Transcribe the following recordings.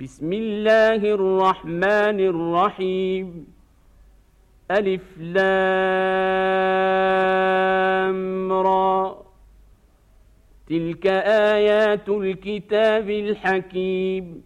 بسم الله الرحمن الرحيم. ألف لام را. تلك آيات الكتاب الحكيم.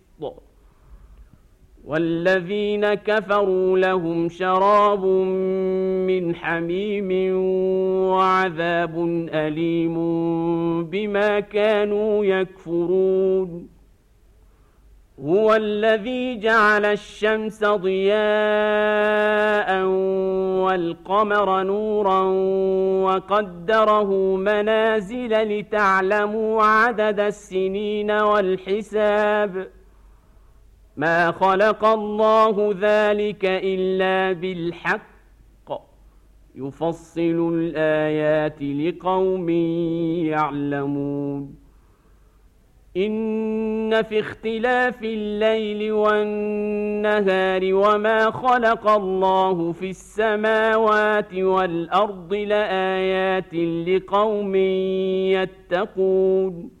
والذين كفروا لهم شراب من حميم وعذاب أليم بما كانوا يكفرون. هو الذي جعل الشمس ضياء والقمر نورا وقدره منازل لتعلموا عدد السنين والحساب. ما خلق الله ذلك الا بالحق. يفصل الايات لقوم يعلمون. ان في اختلاف الليل والنهار وما خلق الله في السماوات والارض لايات لقوم يتقون.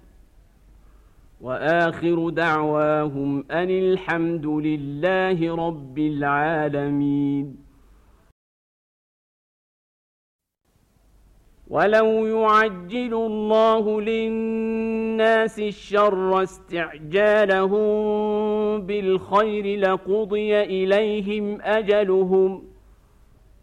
وآخر دعواهم أن الحمد لله رب العالمين. ولو يعجل الله للناس الشر استعجالهم بالخير لقضي إليهم أجلهم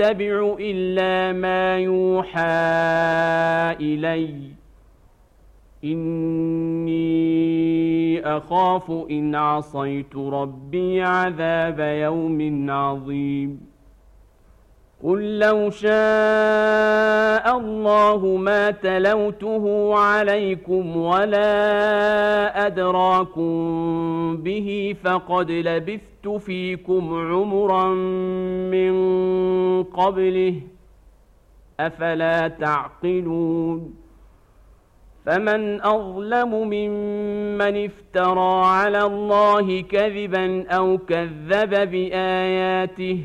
اتبع إلا ما يوحى إلي. إني أخاف إن عصيت ربي عذاب يوم عظيم. قل لو شاء الله ما تلوته عليكم ولا ادراكم به فقد لبثت فيكم عمرا من قبله افلا تعقلون فمن اظلم ممن افترى على الله كذبا أو كذب باياته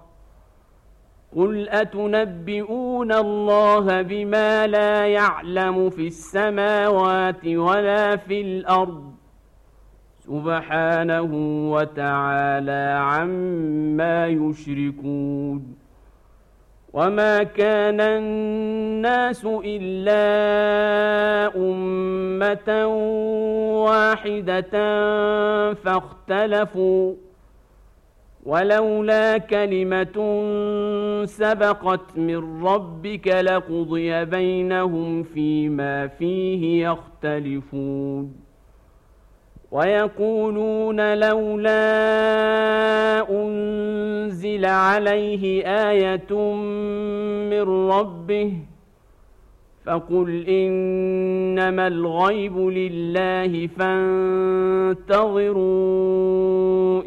قل اتنبئون الله بما لا يعلم في السماوات ولا في الأرض سبحانه وتعالى عما يشركون وما كان الناس الا امه واحدة فاختلفوا ولولا كلمة سبقت من ربك لقضي بينهم فيما فيه يختلفون. ويقولون لولا أنزل عليه آية من ربه فقل إنما الغيب لله فانتظروا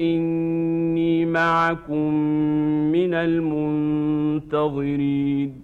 إني معكم من المنتظرين.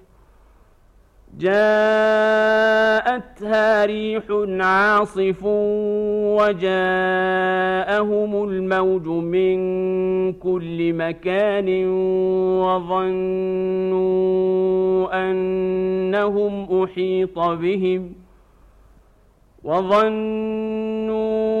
جاءتها ريح عاصف وجاءهم الموج من كل مكان وظنوا أنهم أحيط بهم وظنوا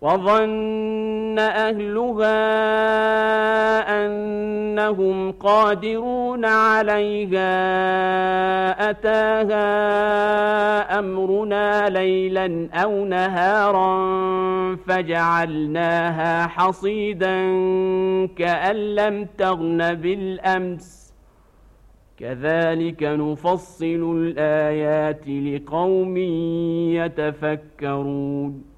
وظن أهلها أنهم قادرون عليها أتاها أمرنا ليلا أو نهارا فجعلناها حصيدا كأن لم تغن بالأمس. كذلك نفصل الآيات لقوم يتفكرون.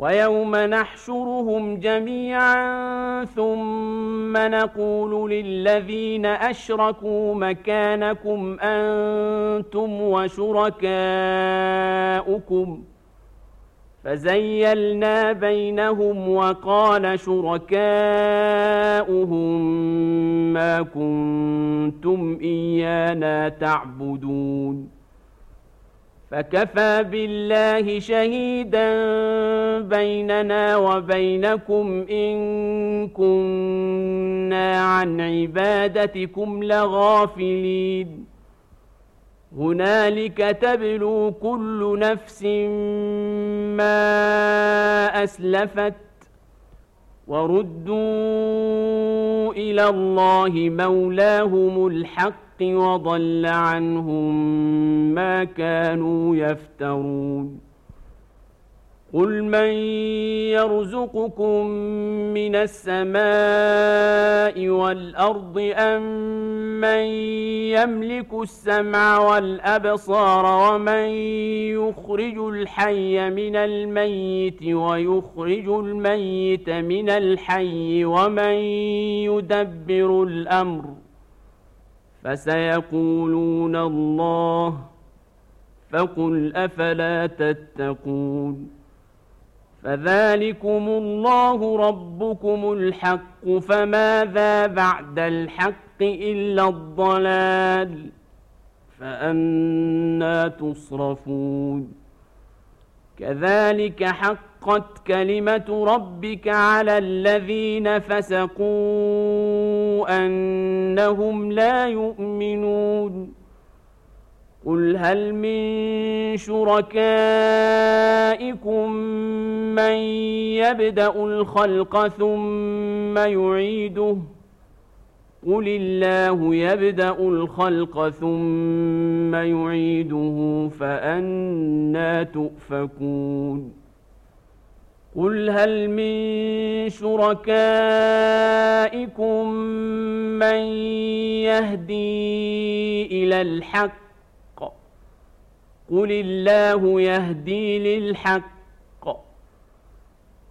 ويوم نحشرهم جميعا ثم نقول للذين أشركوا مكانكم أنتم وشركاؤكم. فزيلنا بينهم وقال شركاؤهم ما كنتم إيانا تعبدون. فكفى بالله شهيدا بيننا وبينكم إن كنا عن عبادتكم لغافلين. هنالك تبلو كل نفس ما أسلفت وردوا إلى الله مولاهم الحق وضل عنهم ما كانوا يفترون. قل من يرزقكم من السماء والأرض أم من يملك السمع والأبصار ومن يخرج الحي من الميت ويخرج الميت من الحي ومن يدبر الأمر فسيقولون الله فقل أفلا تتقون فذلكم الله ربكم الحق فماذا بعد الحق إلا الضلال فأنا تصرفون كذلك حقت كلمة ربك على الذين فسقوا أنهم لا يؤمنون قل هل من شركائكم من يبدأ الخلق ثم يعيده قل الله يبدأ الخلق ثم يعيده فانى تؤفكون قل هل من شركائكم من يهدي إلى الحق قل الله يهدي للحق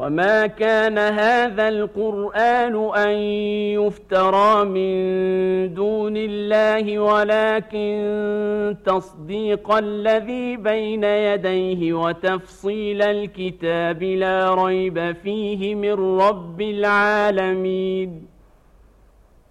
وما كان هذا القرآن أن يفترى من دون الله ولكن تصديق الذي بين يديه وتفصيل الكتاب لا ريب فيه من رب العالمين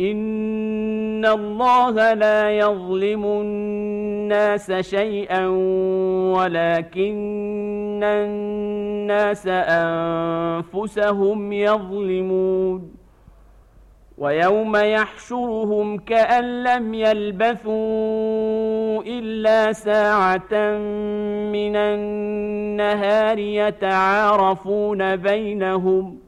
ان الله لا يظلم الناس شيئا ولكن الناس انفسهم يظلمون ويوم يحشرهم كان لم يلبثوا الا ساعه من النهار يتعارفون بينهم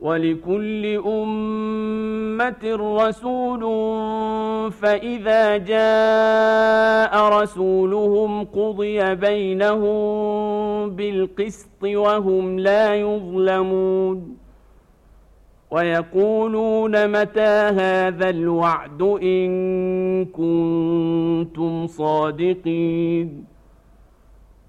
ولكل أمة رسول فإذا جاء رسولهم قضي بينهم بالقسط وهم لا يظلمون. ويقولون متى هذا الوعد إن كنتم صادقين.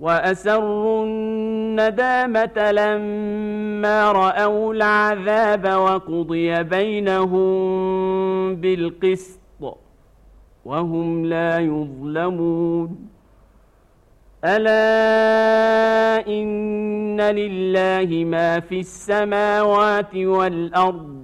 وأسروا الندامة لما رأوا العذاب وقضي بينهم بالقسط وهم لا يظلمون. ألا إن لله ما في السماوات والأرض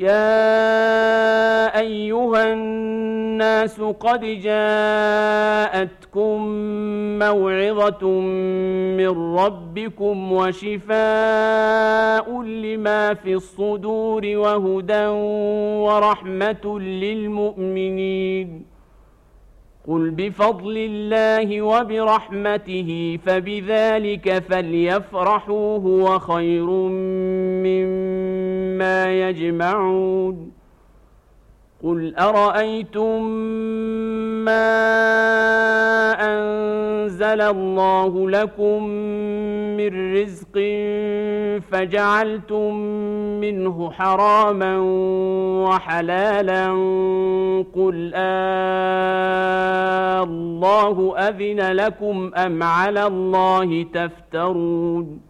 يا أيها الناس قد جاءتكم موعظة من ربكم وشفاء لما في الصدور وهدى ورحمة للمؤمنين. قل بفضل الله وبرحمته فبذلك فليفرحوا هو خير مما يجمعون قل أرأيتم ما أنزل الله لكم من رزق فجعلتم منه حراما وحلالا قل آه الله أذن لكم أم على الله تفترون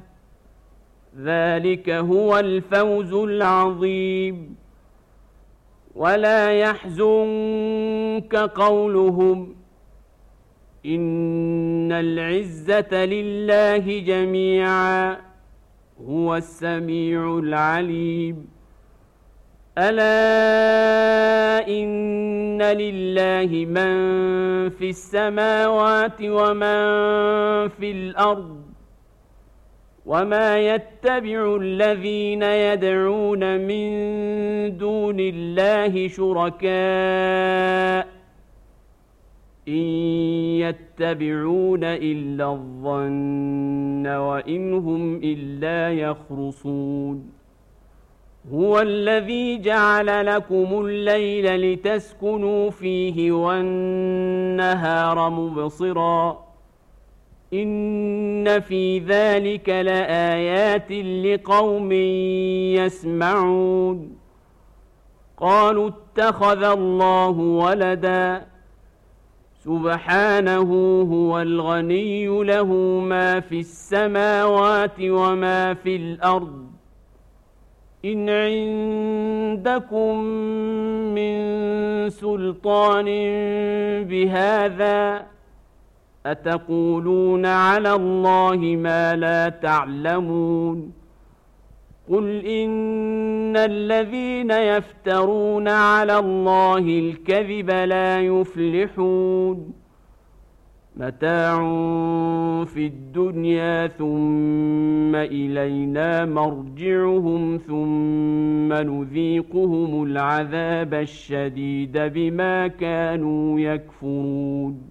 ذلك هو الفوز العظيم. ولا يحزنك قولهم إن العزة لله جميعا هو السميع العليم. ألا إن لله من في السماوات ومن في الأرض وما يتبع الذين يدعون من دون الله شركاء ان يتبعون الا الظن وان هم الا يخرصون هو الذي جعل لكم الليل لتسكنوا فيه والنهار مبصرا ان في ذلك لايات لقوم يسمعون. قالوا اتخذ الله ولدا. سبحانه هو الغني له ما في السماوات وما في الأرض. ان عندكم من سلطان بهذا أتقولون على الله ما لا تعلمون قل إن الذين يفترون على الله الكذب لا يفلحون متاع في الدنيا ثم إلينا مرجعهم ثم نذيقهم العذاب الشديد بما كانوا يكفرون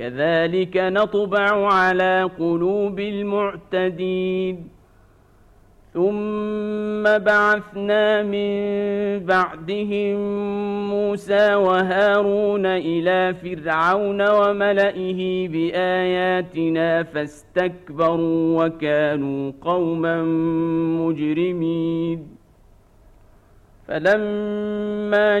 كذلك نطبع على قلوب المعتدين. ثم بعثنا من بعدهم موسى وهارون إلى فرعون وملئه بآياتنا فاستكبروا وكانوا قوما مجرمين. فلما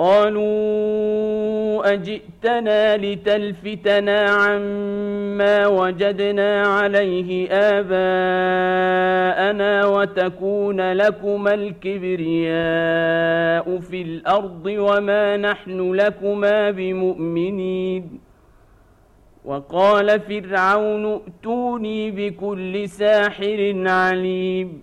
قالوا أجئتنا لتلفتنا عما وجدنا عليه آباءنا وتكون لكما الكبرياء في الأرض وما نحن لكما بمؤمنين. وقال فرعون ائتوني بكل ساحر عليم.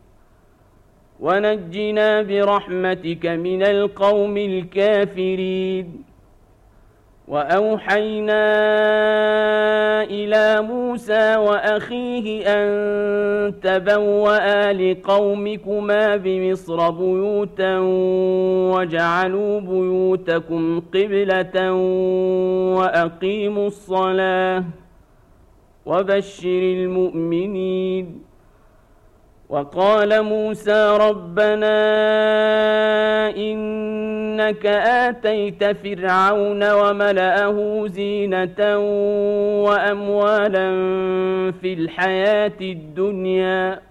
ونجنا برحمتك من القوم الكافرين. وأوحينا إلى موسى وأخيه أن تبوأ لقومكما بمصر بيوتا وجعلوا بيوتكم قبلة وأقيموا الصلاة وبشر المؤمنين. وقال موسى ربنا إنك آتيت فرعون وملأه زينة وأموالا في الحياة الدنيا.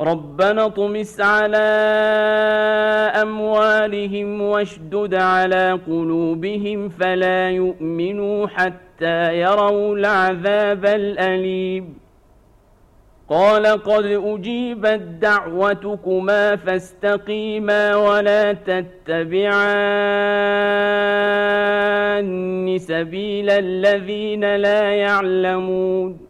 ربنا اطمس على أموالهم واشدد على قلوبهم فلا يؤمنوا حتى يروا العذاب الأليم. قال قد أجيبت دعوتكما فاستقيما ولا تتبعان سبيل الذين لا يعلمون.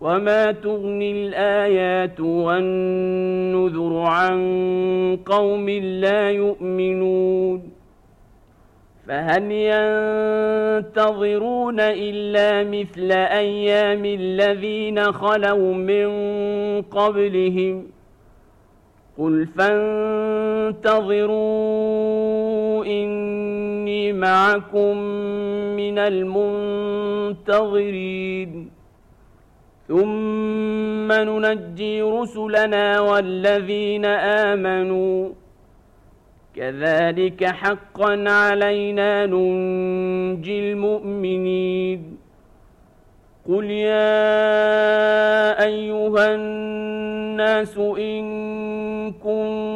وما تغني الايات والنذر عن قوم لا يؤمنون فهل ينتظرون الا مثل أيام الذين خلوا من قبلهم قل فانتظروا اني معكم من المنتظرين ثم ننجي رسلنا والذين امنوا كذلك حقا علينا ننجي المؤمنين قل يا ايها الناس ان كنتم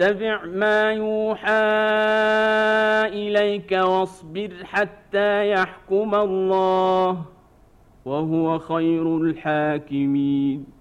واتبع ما يوحى إليك واصبر حتى يحكم الله وهو خير الحاكمين.